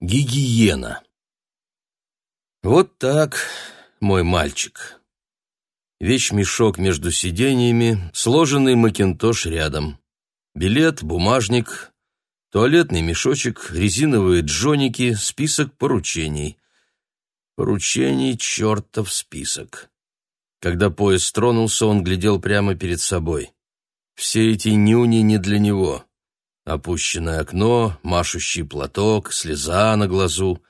Гигиена. Вот так, мой мальчик. Вещмешок между сиденьями, сложенный макинтош рядом. Билет, бумажник, туалетный мешочек, резиновые джоники, список поручений. Поручений — чертов список. Когда поезд тронулся, он глядел прямо перед собой. Все эти нюни не для него. Опущенное окно, машущий платок, слеза на глазу.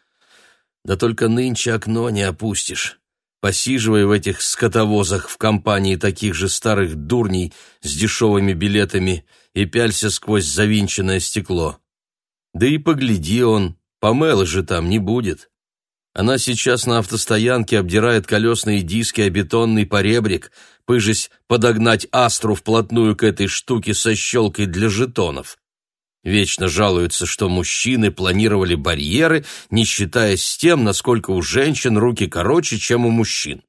Да только нынче окно не опустишь. Посиживай в этих скотовозах в компании таких же старых дурней с дешевыми билетами и пялься сквозь завинченное стекло. Да и погляди он, помелы же там не будет. Она сейчас на автостоянке обдирает колесные диски о бетонный поребрик, пыжись подогнать астру вплотную к этой штуке со щелкой для жетонов. Вечно жалуются, что мужчины планировали барьеры, не считаясь с тем, насколько у женщин руки короче, чем у мужчин.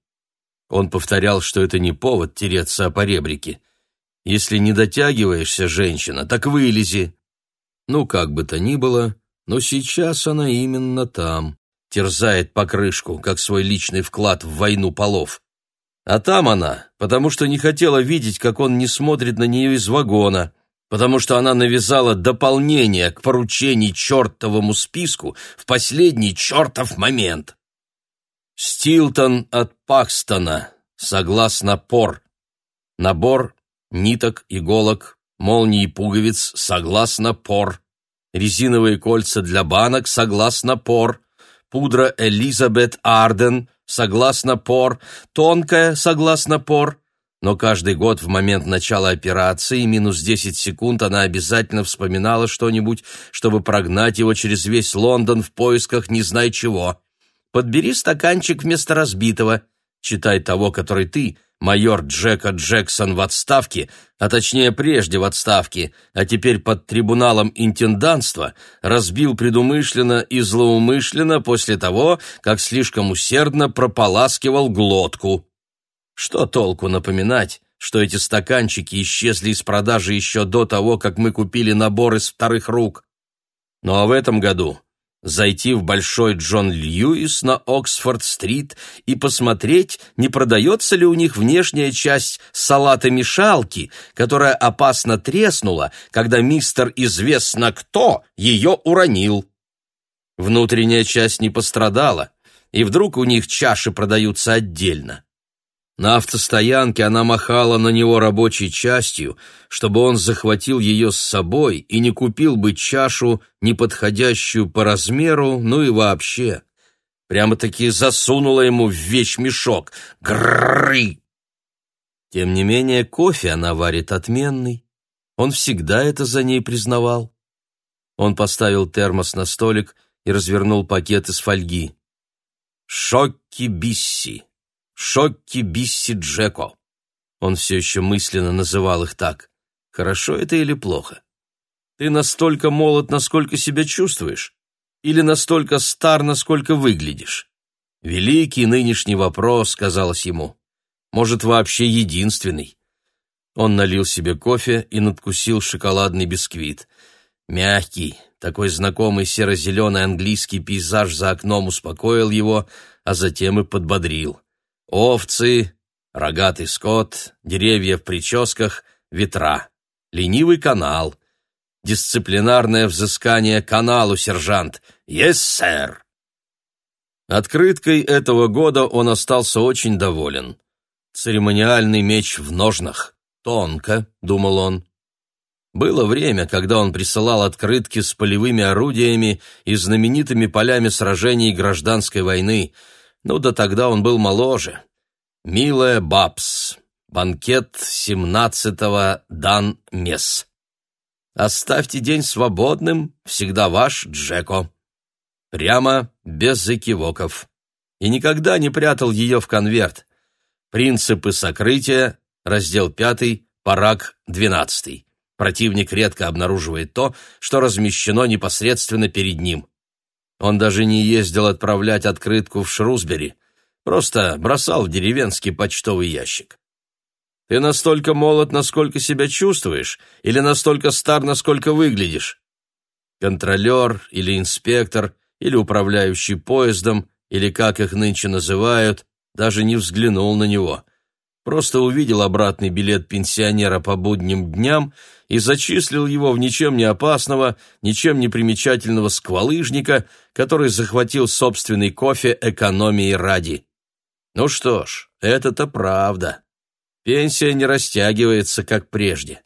Он повторял, что это не повод тереться о поребрике. Если не дотягиваешься, женщина, так вылези. Ну, как бы то ни было, но сейчас она именно там, терзает покрышку, как свой личный вклад в войну полов. А там она, потому что не хотела видеть, как он не смотрит на нее из вагона, потому что она навязала дополнение к поручений чертовому списку в последний чертов момент. Стилтон от Пакстона, согласно Пор. Набор ниток, иголок, молний и пуговиц, согласно Пор. Резиновые кольца для банок, согласно Пор. Пудра Элизабет Арден, согласно Пор. Тонкая, согласно Пор но каждый год в момент начала операции минус 10 секунд она обязательно вспоминала что-нибудь, чтобы прогнать его через весь Лондон в поисках не знай чего. «Подбери стаканчик вместо разбитого», читай того, который ты, майор Джека Джексон в отставке, а точнее прежде в отставке, а теперь под трибуналом интендантства, разбил предумышленно и злоумышленно после того, как слишком усердно прополаскивал глотку. Что толку напоминать, что эти стаканчики исчезли из продажи еще до того, как мы купили набор из вторых рук? Ну а в этом году зайти в Большой Джон Льюис на Оксфорд-стрит и посмотреть, не продается ли у них внешняя часть салата-мешалки, которая опасно треснула, когда мистер известно кто ее уронил. Внутренняя часть не пострадала, и вдруг у них чаши продаются отдельно. На автостоянке она махала на него рабочей частью, чтобы он захватил ее с собой и не купил бы чашу, не подходящую по размеру, ну и вообще. Прямо-таки засунула ему в вещмешок. Грррры! Тем не менее, кофе она варит отменный. Он всегда это за ней признавал. Он поставил термос на столик и развернул пакет из фольги. «Шокки Бисси», Шокки Бисси Джеко. Он все еще мысленно называл их так. Хорошо это или плохо? Ты настолько молод, насколько себя чувствуешь? Или настолько стар, насколько выглядишь? Великий нынешний вопрос, казалось ему. Может, вообще единственный. Он налил себе кофе и надкусил шоколадный бисквит. Мягкий, такой знакомый серо-зеленый английский пейзаж за окном успокоил его, а затем и подбодрил. Овцы, рогатый скот, деревья в прическах, ветра. Ленивый канал. Дисциплинарное взыскание каналу, сержант. Yes, сэр. Открыткой этого года он остался очень доволен. Церемониальный меч в ножнах. Тонко, думал он. Было время, когда он присылал открытки с полевыми орудиями и знаменитыми полями сражений гражданской войны — ну да тогда он был моложе. «Милая Бабс. Банкет семнадцатого Дан Мес. Оставьте день свободным, всегда ваш Джеко». Прямо, без экивоков. И никогда не прятал ее в конверт. Принципы сокрытия, раздел пятый, параг двенадцатый. Противник редко обнаруживает то, что размещено непосредственно перед ним. Он даже не ездил отправлять открытку в Шрусбери, просто бросал в деревенский почтовый ящик. Ты настолько молод, насколько себя чувствуешь, или настолько стар, насколько выглядишь? Контролер или инспектор или управляющий поездом, или как их нынче называют, даже не взглянул на него. Просто увидел обратный билет пенсионера по будним дням и зачислил его в ничем не опасного, ничем не примечательного сквалыжника, который захватил собственный кофе экономии ради. Ну что ж, это-то правда. Пенсия не растягивается, как прежде.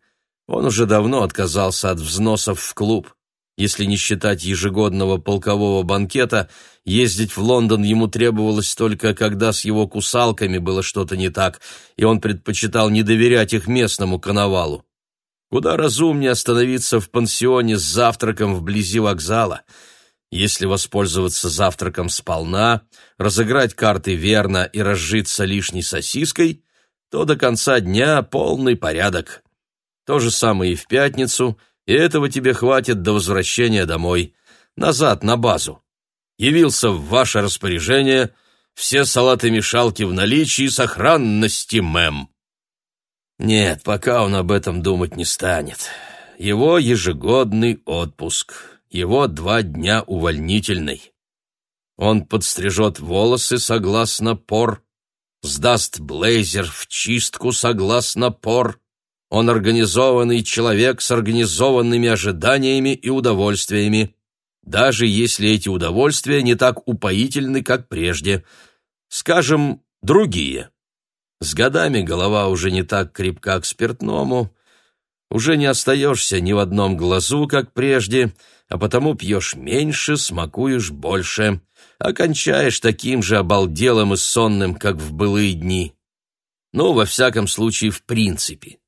Он уже давно отказался от взносов в клуб. Если не считать ежегодного полкового банкета, ездить в Лондон ему требовалось только, когда с его кусалками было что-то не так, и он предпочитал не доверять их местному коновалу. Куда разумнее остановиться в пансионе с завтраком вблизи вокзала. Если воспользоваться завтраком сполна, разыграть карты верно и разжиться лишней сосиской, то до конца дня полный порядок. То же самое и в пятницу, и этого тебе хватит до возвращения домой, назад на базу. Явился в ваше распоряжение, все салаты-мешалки в наличии, сохранности, мэм. Нет, пока он об этом думать не станет. Его ежегодный отпуск, его два дня увольнительный. Он подстрижет волосы согласно пор, сдаст блейзер в чистку согласно пор, он организованный человек с организованными ожиданиями и удовольствиями, даже если эти удовольствия не так упоительны, как прежде. Скажем, другие. С годами голова уже не так крепка к спиртному, уже не остаешься ни в одном глазу, как прежде, а потому пьешь меньше, смакуешь больше, окончаешь таким же обалделым и сонным, как в былые дни. Ну, во всяком случае, в принципе.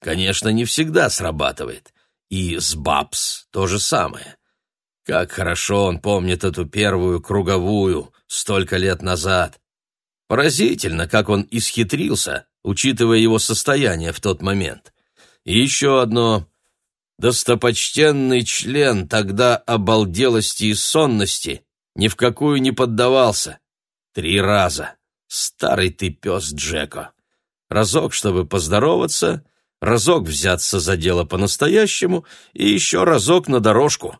Конечно, не всегда срабатывает. И с Бабс то же самое. Как хорошо он помнит эту первую круговую столько лет назад. Поразительно, как он исхитрился, учитывая его состояние в тот момент. И еще одно. Достопочтенный член тогда обалделости и сонности ни в какую не поддавался. Три раза. Старый ты пес Джеко. Разок, чтобы поздороваться — разок взяться за дело по-настоящему и еще разок на дорожку.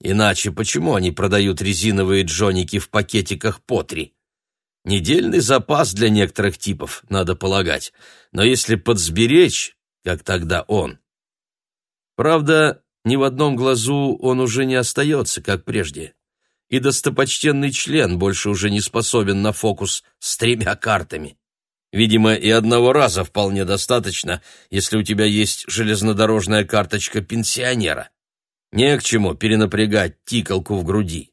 Иначе почему они продают резиновые джоники в пакетиках по три? Недельный запас для некоторых типов, надо полагать, но если подсберечь, как тогда он. Правда, ни в одном глазу он уже не остается, как прежде. И достопочтенный член больше уже не способен на фокус с тремя картами. Видимо, и одного раза вполне достаточно, если у тебя есть железнодорожная карточка пенсионера. Не к чему перенапрягать тикалку в груди,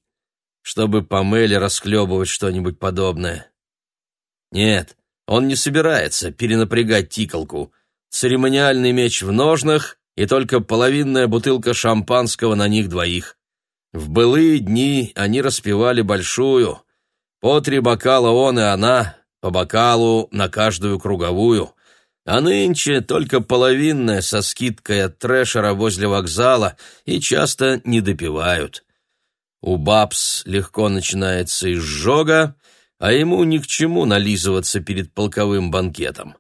чтобы по мэле расхлебывать что-нибудь подобное. Нет, он не собирается перенапрягать тикалку. Церемониальный меч в ножнах и только половинная бутылка шампанского на них двоих. В былые дни они распивали большую. По три бокала он и она, по бокалу на каждую круговую, а нынче только половинная со скидкой от трэшера возле вокзала и часто не допивают. У бабс легко начинается изжога, а ему ни к чему нализываться перед полковым банкетом.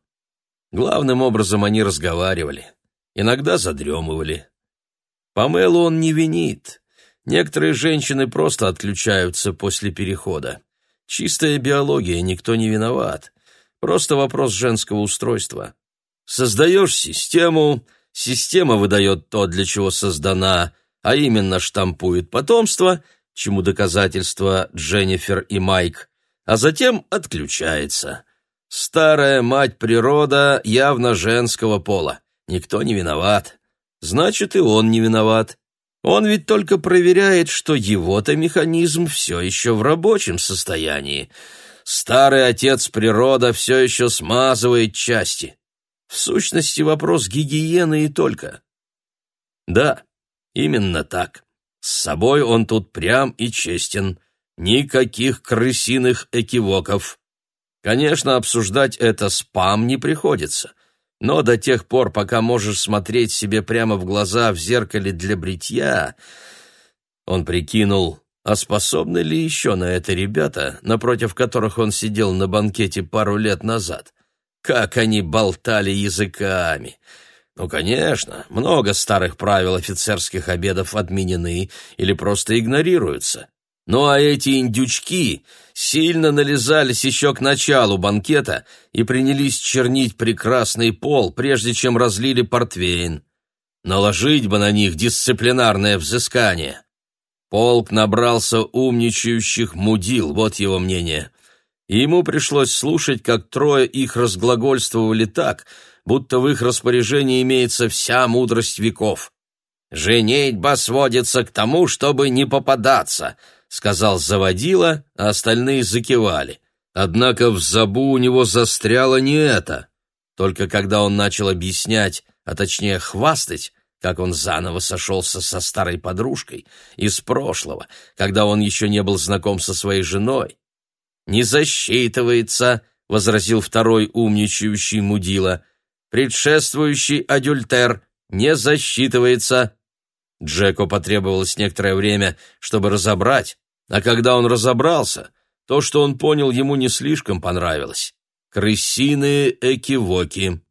Главным образом они разговаривали, иногда задремывали. Памелу он не винит. Некоторые женщины просто отключаются после перехода. Чистая биология, никто не виноват. Просто вопрос женского устройства. Создаешь систему, система выдает то, для чего создана, а именно штампует потомство, чему доказательство Дженнифер и Майк, а затем отключается. Старая мать природа явно женского пола. Никто не виноват. Значит, и он не виноват. Он ведь только проверяет, что его-то механизм все еще в рабочем состоянии. Старый отец природа все еще смазывает части. В сущности, вопрос гигиены и только. Да, именно так. С собой он тут прям и честен. Никаких крысиных экивоков. Конечно, обсуждать это спам не приходится. Но до тех пор, пока можешь смотреть себе прямо в глаза в зеркале для бритья, он прикинул, а способны ли еще на это ребята, напротив которых он сидел на банкете пару лет назад? Как они болтали языками! Ну, конечно, много старых правил офицерских обедов отменены или просто игнорируются. Ну а эти индючки сильно нализались еще к началу банкета и принялись чернить прекрасный пол, прежде чем разлили портвейн. Наложить бы на них дисциплинарное взыскание. Полк набрался умничающих мудил, вот его мнение. И ему пришлось слушать, как трое их разглагольствовали так, будто в их распоряжении имеется вся мудрость веков. «Женитьба сводится к тому, чтобы не попадаться», — сказал заводила, а остальные закивали. Однако в забу у него застряло не это. Только когда он начал объяснять, а точнее хвастать, как он заново сошелся со старой подружкой из прошлого, когда он еще не был знаком со своей женой. «Не засчитывается», — возразил второй умничающий мудила. «Предшествующий адюльтер не засчитывается». Джеку потребовалось некоторое время, чтобы разобрать, а когда он разобрался, то, что он понял, ему не слишком понравилось. Крысиные экивоки.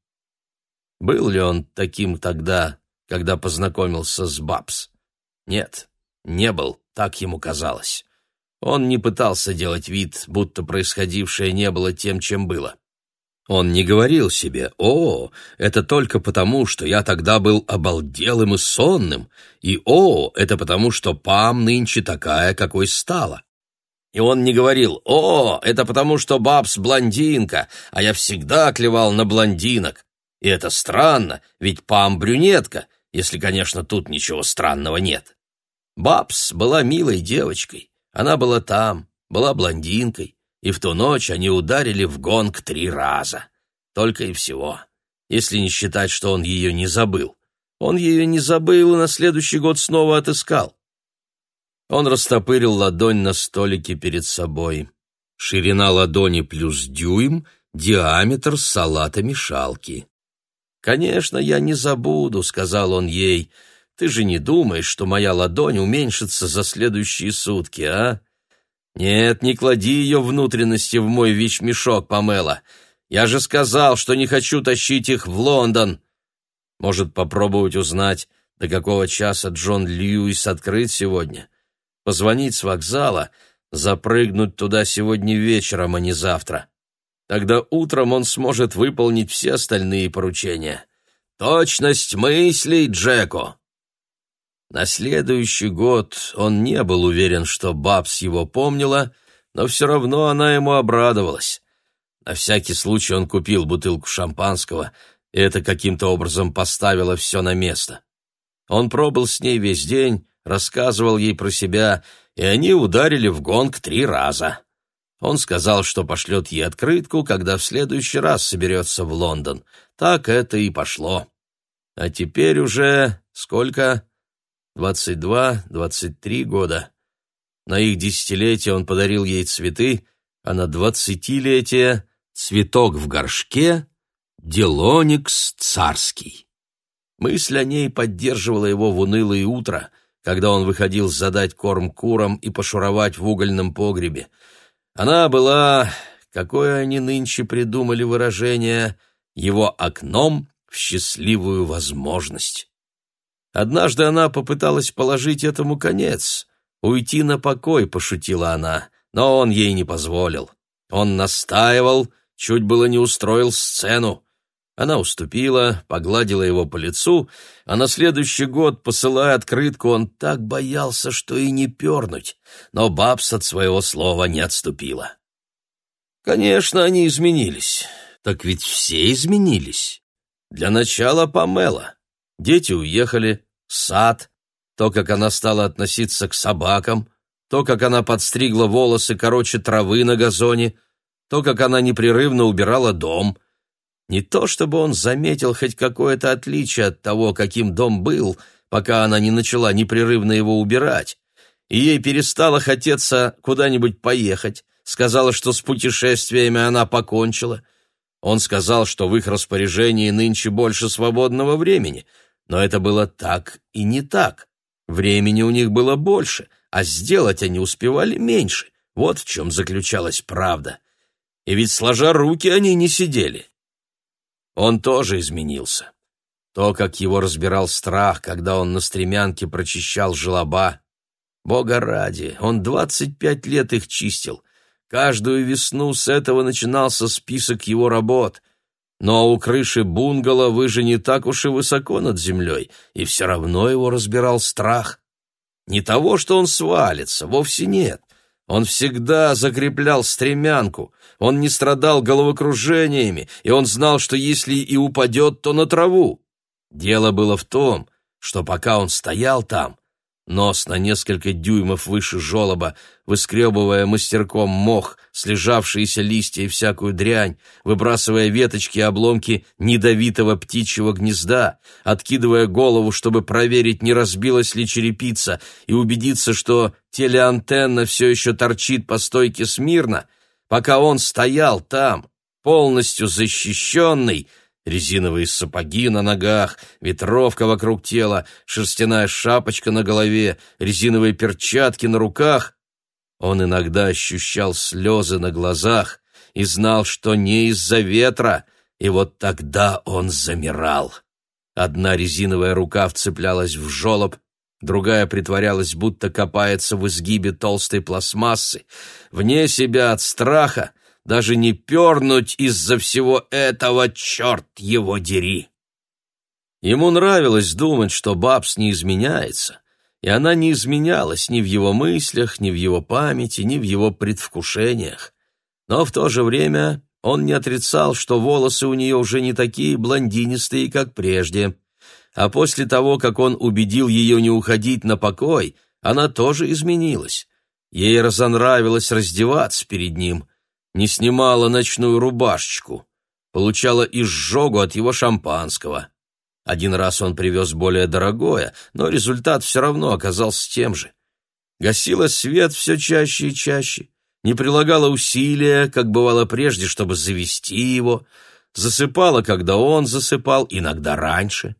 Был ли он таким тогда, когда познакомился с Бабс? Нет, не был, так ему казалось. Он не пытался делать вид, будто происходившее не было тем, чем было. Он не говорил себе «О, это только потому, что я тогда был обалделым и сонным», и «О, это потому, что Пам нынче такая, какой стала». И он не говорил «О, это потому, что Бабс блондинка, а я всегда клевал на блондинок». И это странно, ведь Пам брюнетка, если, конечно, тут ничего странного нет. Бабс была милой девочкой, она была там, была блондинкой, и в ту ночь они ударили в гонг три раза. Только и всего, если не считать, что он ее не забыл. Он ее не забыл и на следующий год снова отыскал. Он растопырил ладонь на столике перед собой. Ширина ладони плюс дюйм, диаметр салата-мешалки. «Конечно, я не забуду», — сказал он ей. «Ты же не думаешь, что моя ладонь уменьшится за следующие сутки, а? «Нет, не клади ее внутренности в мой вещмешок, Памела. Я же сказал, что не хочу тащить их в Лондон. Может, попробовать узнать, до какого часа Джон Льюис открыт сегодня? Позвонить с вокзала, запрыгнуть туда сегодня вечером, а не завтра. Тогда утром он сможет выполнить все остальные поручения. Точность мыслей, Джеко!» На следующий год он не был уверен, что Бабс его помнила, но все равно она ему обрадовалась. На всякий случай он купил бутылку шампанского, и это каким-то образом поставило все на место. Он пробыл с ней весь день, рассказывал ей про себя, и они ударили в гонг три раза. Он сказал, что пошлет ей открытку, когда в следующий раз соберется в Лондон. Так это и пошло. А теперь уже сколько? Двадцать два, двадцать три года. На их десятилетие он подарил ей цветы, а на двадцатилетие — цветок в горшке, делоникс царский. Мысль о ней поддерживала его в унылое утро, когда он выходил задать корм курам и пошуровать в угольном погребе. Она была, какое они нынче придумали выражение, его окном в счастливую возможность. Однажды она попыталась положить этому конец. «Уйти на покой», — пошутила она, но он ей не позволил. Он настаивал, чуть было не устроил сцену. Она уступила, погладила его по лицу, а на следующий год, посылая открытку, он так боялся, что и не пернуть, но Бабс от своего слова не отступила. Конечно, они изменились. Так ведь все изменились. Для начала Памела. Дети уехали, сад, то, как она стала относиться к собакам, то, как она подстригла волосы короче травы на газоне, то, как она непрерывно убирала дом. Не то чтобы он заметил хоть какое-то отличие от того, каким дом был, пока она не начала непрерывно его убирать, и ей перестало хотеться куда-нибудь поехать, сказала, что с путешествиями она покончила. Он сказал, что в их распоряжении нынче больше свободного времени — но это было так и не так. Времени у них было больше, а сделать они успевали меньше. Вот в чем заключалась правда. И ведь сложа руки они не сидели. Он тоже изменился. То, как его разбирал страх, когда он на стремянке прочищал желоба. Бога ради, он двадцать пять лет их чистил. Каждую весну с этого начинался список его работ. Но у крыши бунгало вы же не так уж и высоко над землей, и все равно его разбирал страх. Не того, что он свалится, вовсе нет. Он всегда закреплял стремянку, он не страдал головокружениями, и он знал, что если и упадет, то на траву. Дело было в том, что пока он стоял там, нос на несколько дюймов выше жолоба, выскребывая мастерком мох, слежавшиеся листья и всякую дрянь, выбрасывая веточки и обломки недовитого птичьего гнезда, откидывая голову, чтобы проверить, не разбилась ли черепица, и убедиться, что телеантенна все еще торчит по стойке смирно, пока он стоял там, полностью защищенный, резиновые сапоги на ногах, ветровка вокруг тела, шерстяная шапочка на голове, резиновые перчатки на руках. Он иногда ощущал слезы на глазах и знал, что не из-за ветра, и вот тогда он замирал. Одна резиновая рука вцеплялась в жолоб, другая притворялась, будто копается в изгибе толстой пластмассы. Вне себя от страха даже не пернуть из-за всего этого, черт его дери. Ему нравилось думать, что Бабс не изменяется, и она не изменялась ни в его мыслях, ни в его памяти, ни в его предвкушениях. Но в то же время он не отрицал, что волосы у нее уже не такие блондинистые, как прежде. А после того, как он убедил ее не уходить на покой, она тоже изменилась. Ей разонравилось раздеваться перед ним — не снимала ночную рубашечку, получала изжогу от его шампанского. Один раз он привез более дорогое, но результат все равно оказался тем же. Гасила свет все чаще и чаще, не прилагала усилия, как бывало прежде, чтобы завести его, засыпала, когда он засыпал, иногда раньше.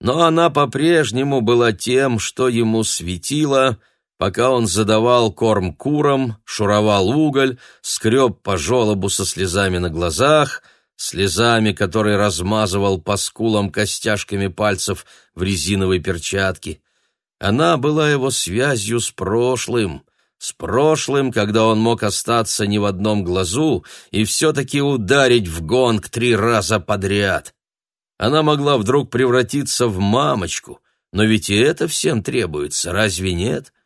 Но она по-прежнему была тем, что ему светило, пока он задавал корм курам, шуровал уголь, скреб по желобу со слезами на глазах, слезами, которые размазывал по скулам костяшками пальцев в резиновой перчатке. Она была его связью с прошлым, с прошлым, когда он мог остаться не в одном глазу и все-таки ударить в гонг три раза подряд. Она могла вдруг превратиться в мамочку, но ведь и это всем требуется, разве нет? —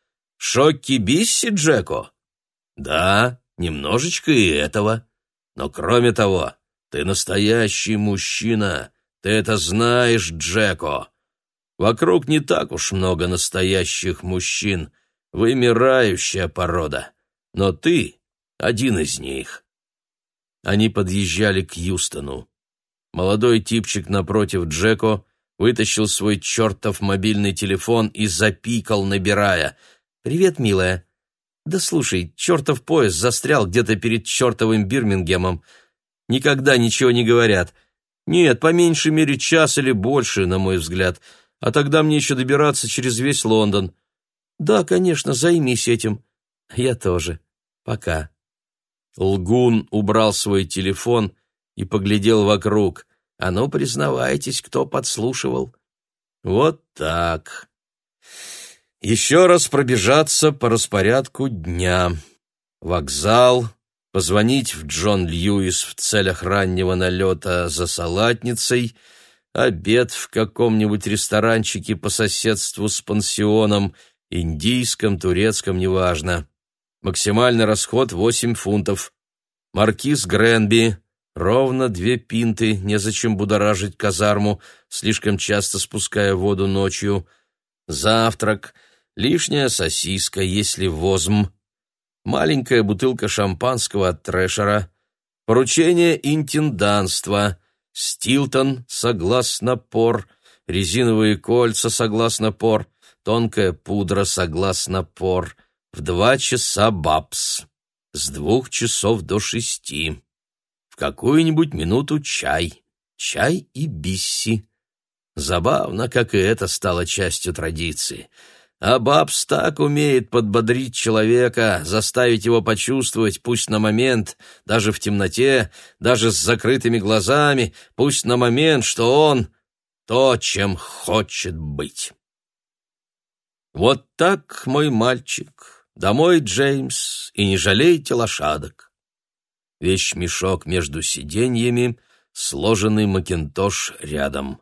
Шокки-бисси, Джеко? Да, немножечко и этого. Но кроме того, ты настоящий мужчина. Ты это знаешь, Джеко. Вокруг не так уж много настоящих мужчин. Вымирающая порода. Но ты один из них. Они подъезжали к Юстону. Молодой типчик напротив Джеко вытащил свой чертов мобильный телефон и запикал, набирая — «Привет, милая». «Да слушай, чертов поезд застрял где-то перед чертовым Бирмингемом. Никогда ничего не говорят. Нет, по меньшей мере час или больше, на мой взгляд. А тогда мне еще добираться через весь Лондон. Да, конечно, займись этим. Я тоже. Пока». Лгун убрал свой телефон и поглядел вокруг. «А ну, признавайтесь, кто подслушивал?» «Вот так». Еще раз пробежаться по распорядку дня. Вокзал, позвонить в Джон Льюис в целях раннего налета за салатницей, обед в каком-нибудь ресторанчике по соседству с пансионом, индийском, турецком, неважно. Максимальный расход — восемь фунтов. Маркиз Гренби, ровно две пинты, незачем будоражить казарму, слишком часто спуская воду ночью. Завтрак — лишняя сосиска, если возм, маленькая бутылка шампанского от Трэшера, поручение интенданства, Стилтон, согласно пор, резиновые кольца, согласно пор, тонкая пудра, согласно пор, в два часа бабс, с двух часов до шести, в какую-нибудь минуту чай, чай и бисси. Забавно, как и это стало частью традиции — а Бабс так умеет подбодрить человека, заставить его почувствовать, пусть на момент, даже в темноте, даже с закрытыми глазами, пусть на момент, что он то, чем хочет быть. Вот так, мой мальчик, домой, Джеймс, и не жалейте лошадок. Вещмешок между сиденьями, сложенный макинтош рядом.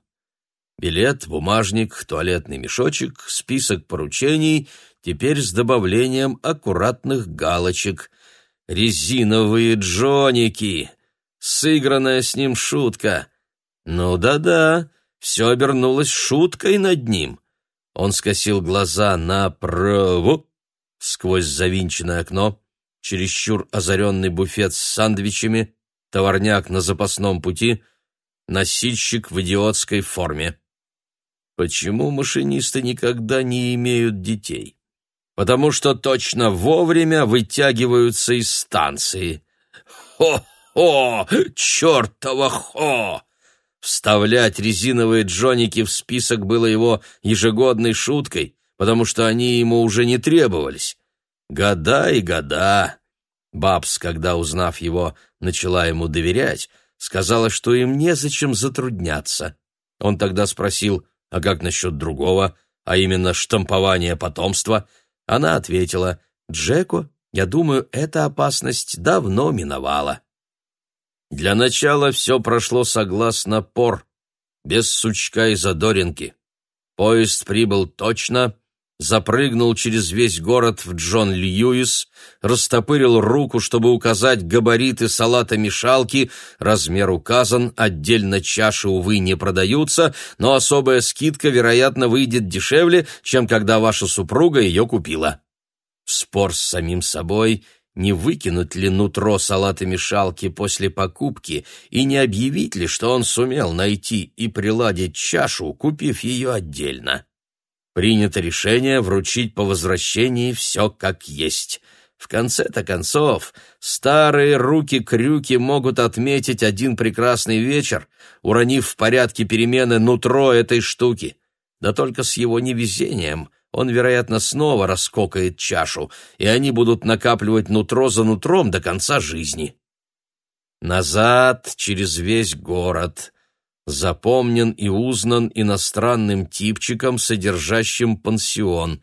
Билет, бумажник, туалетный мешочек, список поручений, теперь с добавлением аккуратных галочек. Резиновые джоники! Сыгранная с ним шутка. Ну да-да, все обернулось шуткой над ним. Он скосил глаза направо, сквозь завинченное окно, чересчур озаренный буфет с сандвичами, товарняк на запасном пути, носильщик в идиотской форме. Почему машинисты никогда не имеют детей? Потому что точно вовремя вытягиваются из станции. Хо-хо! Чертова хо! Вставлять резиновые джоники в список было его ежегодной шуткой, потому что они ему уже не требовались. Года и года. Бабс, когда, узнав его, начала ему доверять, сказала, что им незачем затрудняться. Он тогда спросил, а как насчет другого, а именно штампования потомства? Она ответила, Джеко, я думаю, эта опасность давно миновала. Для начала все прошло согласно пор, без сучка и задоринки. Поезд прибыл точно, запрыгнул через весь город в Джон Льюис, растопырил руку, чтобы указать габариты салата-мешалки, размер указан, отдельно чаши, увы, не продаются, но особая скидка, вероятно, выйдет дешевле, чем когда ваша супруга ее купила. Спор с самим собой — не выкинуть ли нутро салата-мешалки после покупки и не объявить ли, что он сумел найти и приладить чашу, купив ее отдельно. Принято решение вручить по возвращении все как есть. В конце-то концов, старые руки-крюки могут отметить один прекрасный вечер, уронив в порядке перемены нутро этой штуки. Да только с его невезением — он, вероятно, снова раскокает чашу, и они будут накапливать нутро за нутром до конца жизни. Назад через весь город запомнен и узнан иностранным типчиком, содержащим пансион.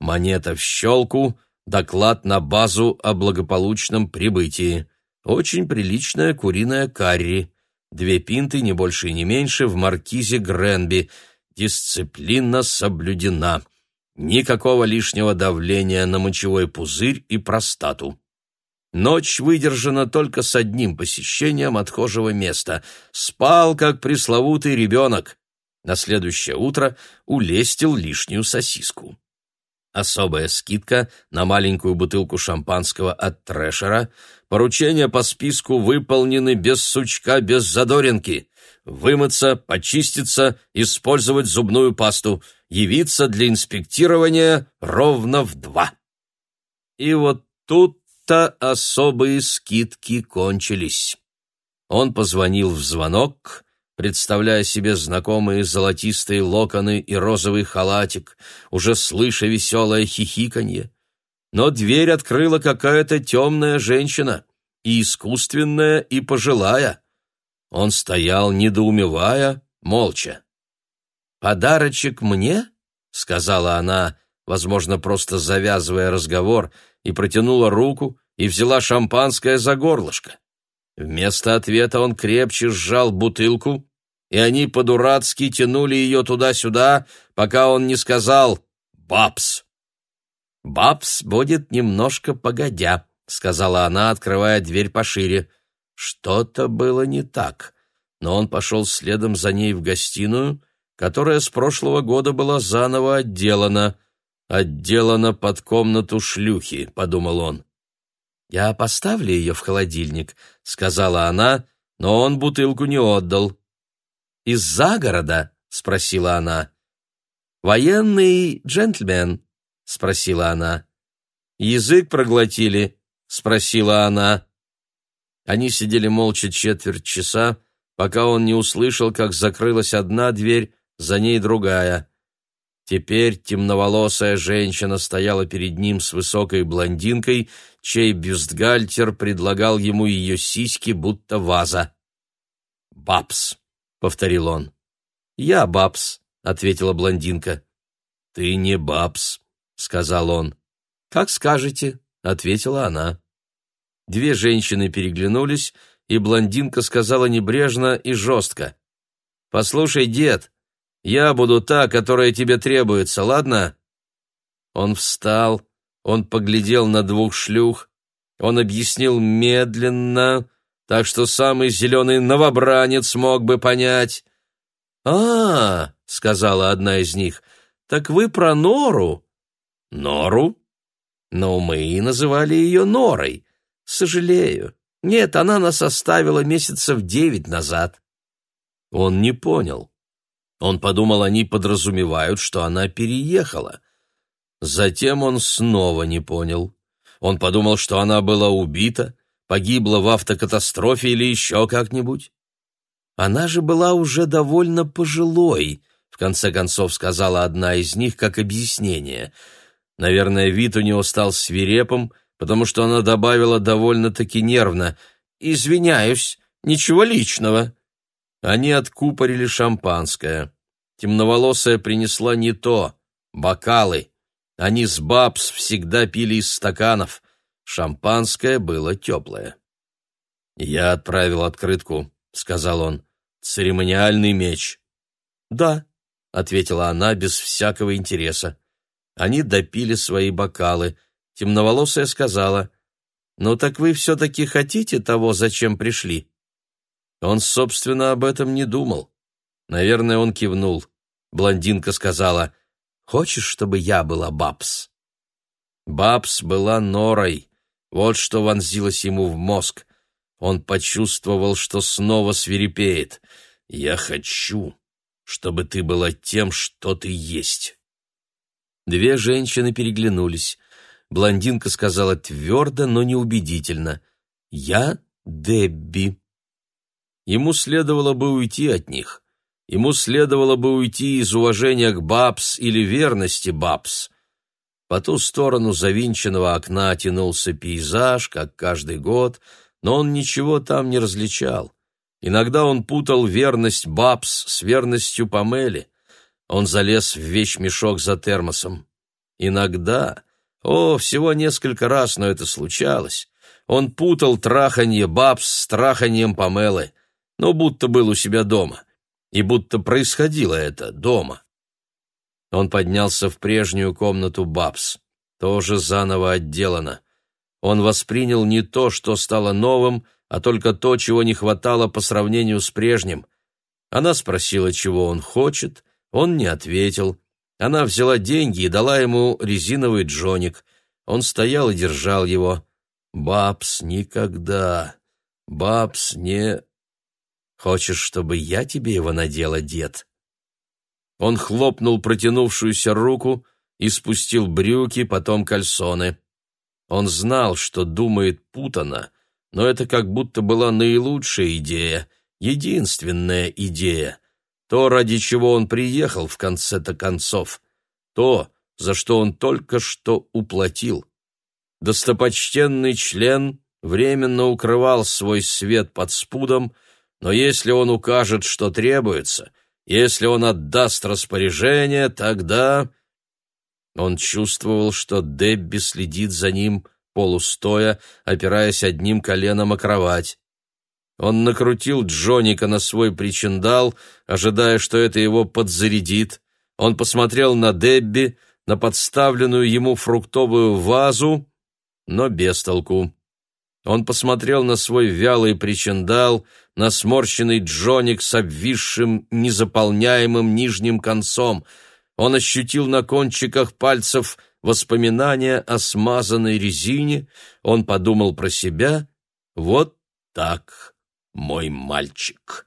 Монета в щелку, доклад на базу о благополучном прибытии. Очень приличная куриная карри. Две пинты, не больше и не меньше, в маркизе Гренби. Дисциплина соблюдена. Никакого лишнего давления на мочевой пузырь и простату. Ночь выдержана только с одним посещением отхожего места. Спал, как пресловутый ребенок. На следующее утро улестил лишнюю сосиску. Особая скидка на маленькую бутылку шампанского от Трэшера. Поручения по списку выполнены без сучка, без задоринки. Вымыться, почиститься, использовать зубную пасту — явиться для инспектирования ровно в два. И вот тут-то особые скидки кончились. Он позвонил в звонок, представляя себе знакомые золотистые локоны и розовый халатик, уже слыша веселое хихиканье. Но дверь открыла какая-то темная женщина, и искусственная, и пожилая. Он стоял, недоумевая, молча. «Подарочек мне?» — сказала она, возможно, просто завязывая разговор, и протянула руку и взяла шампанское за горлышко. Вместо ответа он крепче сжал бутылку, и они по-дурацки тянули ее туда-сюда, пока он не сказал «Бабс». «Бабс будет немножко погодя», — сказала она, открывая дверь пошире. Что-то было не так, но он пошел следом за ней в гостиную, которая с прошлого года была заново отделана. «Отделана под комнату шлюхи», — подумал он. «Я поставлю ее в холодильник», — сказала она, но он бутылку не отдал. «Из-за города?» — спросила она. «Военный джентльмен?» — спросила она. «Язык проглотили?» — спросила она. Они сидели молча четверть часа, пока он не услышал, как закрылась одна дверь, за ней другая. Теперь темноволосая женщина стояла перед ним с высокой блондинкой, чей бюстгальтер предлагал ему ее сиськи, будто ваза. «Бабс», — повторил он. «Я Бабс», — ответила блондинка. «Ты «Ты не Бабс», — сказал он. «Как скажете», — ответила она. Две женщины переглянулись, и блондинка сказала небрежно и жестко. «Послушай, дед, я буду та, которая тебе требуется, ладно?» Он встал, он поглядел на двух шлюх, он объяснил медленно, так что самый зеленый новобранец мог бы понять. «А, — сказала одна из них, — так вы про Нору?» «Нору?» «Ну, мы и называли ее Норой. Сожалею. Нет, она нас оставила месяцев девять назад». Он не понял. Он подумал, они подразумевают, что она переехала. Затем он снова не понял. Он подумал, что она была убита, погибла в автокатастрофе или еще как-нибудь. Она же была уже довольно пожилой, в конце концов сказала одна из них как объяснение. Наверное, вид у него стал свирепым, потому что она добавила довольно-таки нервно «Извиняюсь, ничего личного». Они откупорили шампанское. Темноволосая принесла не то — бокалы. Они с Бабс всегда пили из стаканов. Шампанское было теплое. «Я отправил открытку», — сказал он. «Церемониальный меч». «Да», — ответила она без всякого интереса. Они допили свои бокалы. Темноволосая сказала, «Ну так вы все-таки хотите того, зачем пришли?» Он, собственно, об этом не думал. Наверное, он кивнул. Блондинка сказала, «Хочешь, чтобы я была Бабс?» Бабс была норой. Вот что вонзилось ему в мозг. Он почувствовал, что снова свирепеет. «Я хочу, чтобы ты была тем, что ты есть». Две женщины переглянулись. Блондинка сказала твердо, но неубедительно. «Я Дебби». Ему следовало бы уйти от них. Ему следовало бы уйти из уважения к Бабс или верности Бабс. По ту сторону завинченного окна тянулся пейзаж, как каждый год, но он ничего там не различал. Иногда он путал верность Бабс с верностью Памели. Он залез в вещмешок за термосом. Иногда, о, всего несколько раз, но это случалось, он путал траханье Бабс с траханьем Памелы но будто был у себя дома, и будто происходило это дома. Он поднялся в прежнюю комнату Бабс, тоже заново отделано. Он воспринял не то, что стало новым, а только то, чего не хватало по сравнению с прежним. Она спросила, чего он хочет, он не ответил. Она взяла деньги и дала ему резиновый джоник. Он стоял и держал его. «Бабс никогда! Бабс не...» Хочешь, чтобы я тебе его надела, дед?» Он хлопнул протянувшуюся руку и спустил брюки, потом кальсоны. Он знал, что думает путано, но это как будто была наилучшая идея, единственная идея, то, ради чего он приехал в конце-то концов, то, за что он только что уплатил. Достопочтенный член временно укрывал свой свет под спудом, но если он укажет, что требуется, если он отдаст распоряжение, тогда... Он чувствовал, что Дебби следит за ним, полустоя, опираясь одним коленом о кровать. Он накрутил Джоника на свой причиндал, ожидая, что это его подзарядит. Он посмотрел на Дебби, на подставленную ему фруктовую вазу, но без толку. Он посмотрел на свой вялый причиндал, на сморщенный джоник с обвисшим, незаполняемым нижним концом. Он ощутил на кончиках пальцев воспоминания о смазанной резине. Он подумал про себя «Вот так, мой мальчик».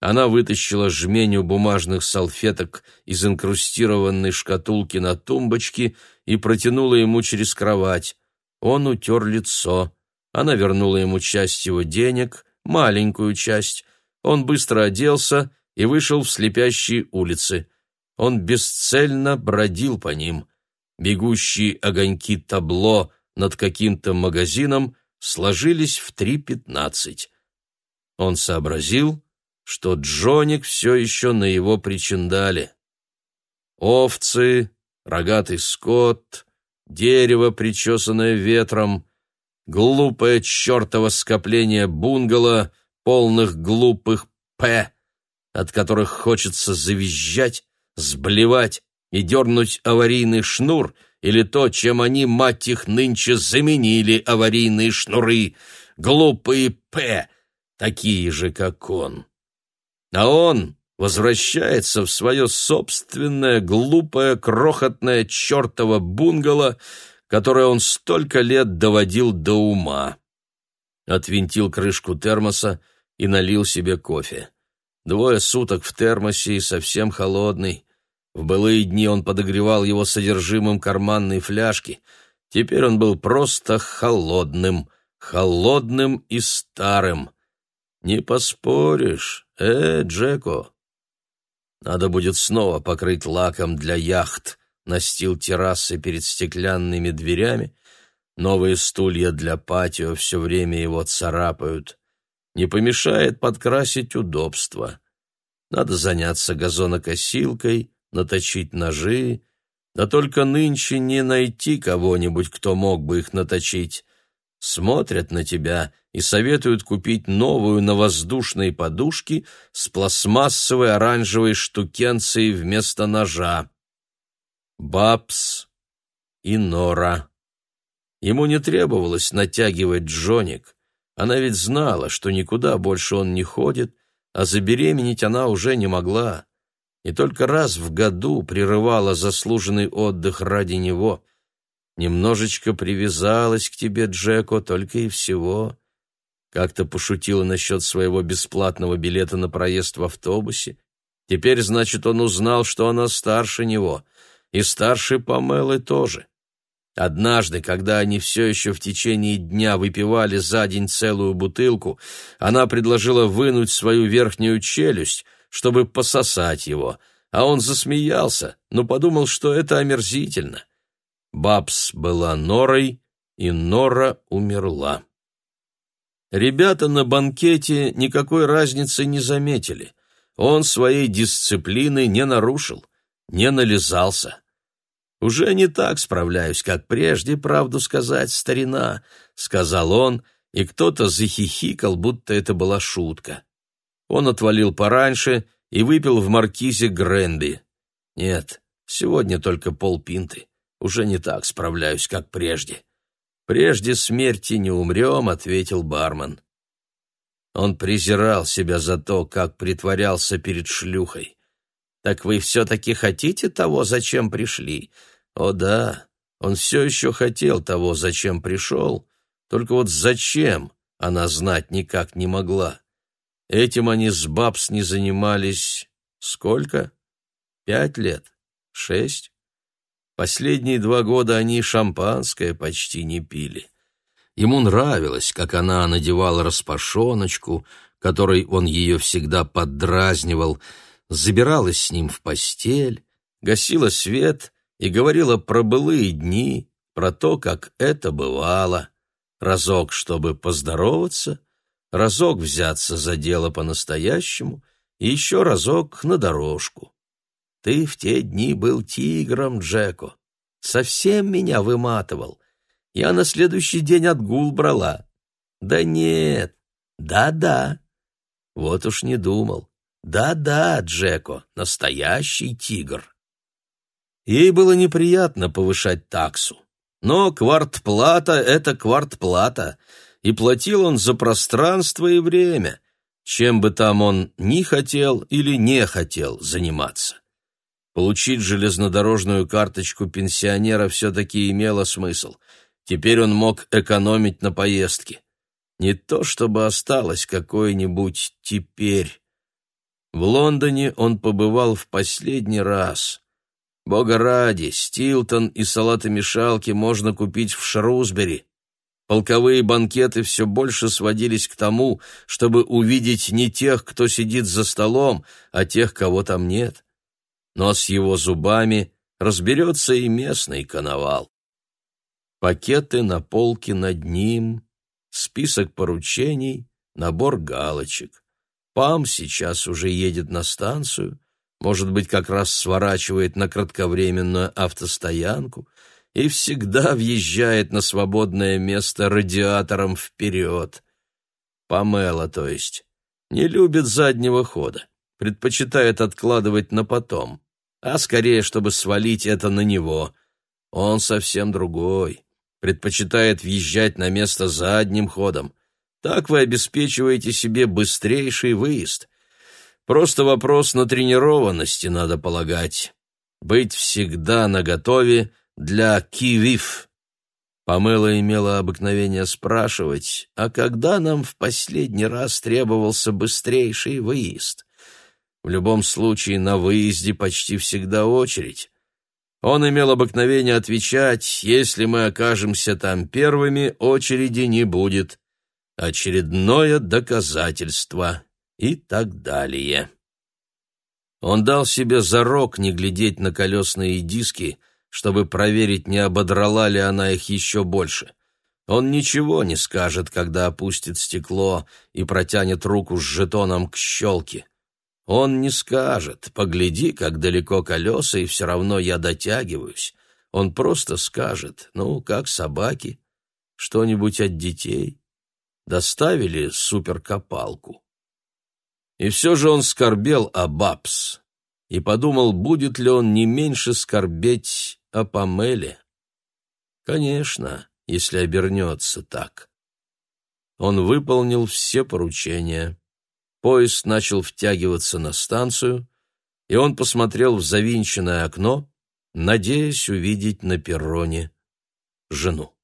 Она вытащила жменю бумажных салфеток из инкрустированной шкатулки на тумбочке и протянула ему через кровать. Он утер лицо. Она вернула ему часть его денег, маленькую часть. Он быстро оделся и вышел в слепящие улицы. Он бесцельно бродил по ним. Бегущие огоньки табло над каким-то магазином сложились в три пятнадцать. Он сообразил, что Джоник все еще на его причиндале. овцы, рогатый скот, дерево, причесанное ветром, глупое чертово скопление бунгало, полных глупых «п», от которых хочется завизжать, сблевать и дернуть аварийный шнур или то, чем они, мать их, нынче заменили аварийные шнуры, глупые «п», такие же, как он. А он возвращается в свое собственное глупое крохотное чертово бунгало, которое он столько лет доводил до ума. Отвинтил крышку термоса и налил себе кофе. Двое суток в термосе и совсем холодный. В былые дни он подогревал его содержимым карманной фляжки. Теперь он был просто холодным, холодным и старым. Не поспоришь, э, Джеко. Надо будет снова покрыть лаком для яхт настил террасы перед стеклянными дверями, новые стулья для патио все время его царапают. Не помешает подкрасить удобство. Надо заняться газонокосилкой, наточить ножи, да только нынче не найти кого-нибудь, кто мог бы их наточить. Смотрят на тебя и советуют купить новую на воздушной подушке с пластмассовой оранжевой штукенцией вместо ножа. Бабс и Нора. Ему не требовалось натягивать джоник. Она ведь знала, что никуда больше он не ходит, а забеременеть она уже не могла. И только раз в году прерывала заслуженный отдых ради него. Немножечко привязалась к тебе, Джеко, только и всего. Как-то пошутила насчет своего бесплатного билета на проезд в автобусе. Теперь, значит, он узнал, что она старше него, и старше Памелы тоже. Однажды, когда они все еще в течение дня выпивали за день целую бутылку, она предложила вынуть свою верхнюю челюсть, чтобы пососать его, а он засмеялся, но подумал, что это омерзительно. Бабс была Норой, и Нора умерла. Ребята на банкете никакой разницы не заметили. Он своей дисциплины не нарушил, не нализался. «Уже не так справляюсь, как прежде, правду сказать, старина», — сказал он, и кто-то захихикал, будто это была шутка. Он отвалил пораньше и выпил в маркизе Гренби. «Нет, сегодня только полпинты. Уже не так справляюсь, как прежде». «Прежде смерти не умрем», — ответил бармен. Он презирал себя за то, как притворялся перед шлюхой. «Так вы все-таки хотите того, зачем пришли?» «О да, он все еще хотел того, зачем пришел, только вот зачем она знать никак не могла. Этим они с Бабс не занимались сколько? Пять лет? Шесть? Последние два года они шампанское почти не пили. Ему нравилось, как она надевала распашоночку, которой он ее всегда поддразнивал, забиралась с ним в постель, гасила свет и говорила про былые дни, про то, как это бывало. Разок, чтобы поздороваться, разок взяться за дело по-настоящему и еще разок на дорожку. Ты в те дни был тигром, Джеко. Совсем меня выматывал. Я на следующий день отгул брала. Да нет, да-да. Вот уж не думал. Да-да, Джеко, настоящий тигр. Ей было неприятно повышать таксу. Но квартплата — это квартплата, и платил он за пространство и время, чем бы там он ни хотел или не хотел заниматься. Получить железнодорожную карточку пенсионера все-таки имело смысл. Теперь он мог экономить на поездке. Не то чтобы осталось какое-нибудь «теперь». В Лондоне он побывал в последний раз. Бога ради, Стилтон и салатомешалки можно купить в Шрусбери. Полковые банкеты все больше сводились к тому, чтобы увидеть не тех, кто сидит за столом, а тех, кого там нет но с его зубами разберется и местный коновал. Пакеты на полке над ним, список поручений, набор галочек. Пам сейчас уже едет на станцию, может быть, как раз сворачивает на кратковременную автостоянку и всегда въезжает на свободное место радиатором вперед. Памела, то есть, не любит заднего хода, предпочитает откладывать на потом, а скорее, чтобы свалить это на него. Он совсем другой, предпочитает въезжать на место задним ходом. Так вы обеспечиваете себе быстрейший выезд — Просто вопрос натренированности, надо полагать. Быть всегда наготове для кивив. Памела имела обыкновение спрашивать, а когда нам в последний раз требовался быстрейший выезд? В любом случае, на выезде почти всегда очередь. Он имел обыкновение отвечать, если мы окажемся там первыми, очереди не будет. Очередное доказательство и так далее. Он дал себе зарок не глядеть на колесные диски, чтобы проверить, не ободрала ли она их еще больше. Он ничего не скажет, когда опустит стекло и протянет руку с жетоном к щелке. Он не скажет, погляди, как далеко колеса, и все равно я дотягиваюсь. Он просто скажет, ну, как собаки, что-нибудь от детей. Доставили суперкопалку. И все же он скорбел о Бабс и подумал, будет ли он не меньше скорбеть о Памеле. Конечно, если обернется так. Он выполнил все поручения. Поезд начал втягиваться на станцию, и он посмотрел в завинченное окно, надеясь увидеть на перроне жену.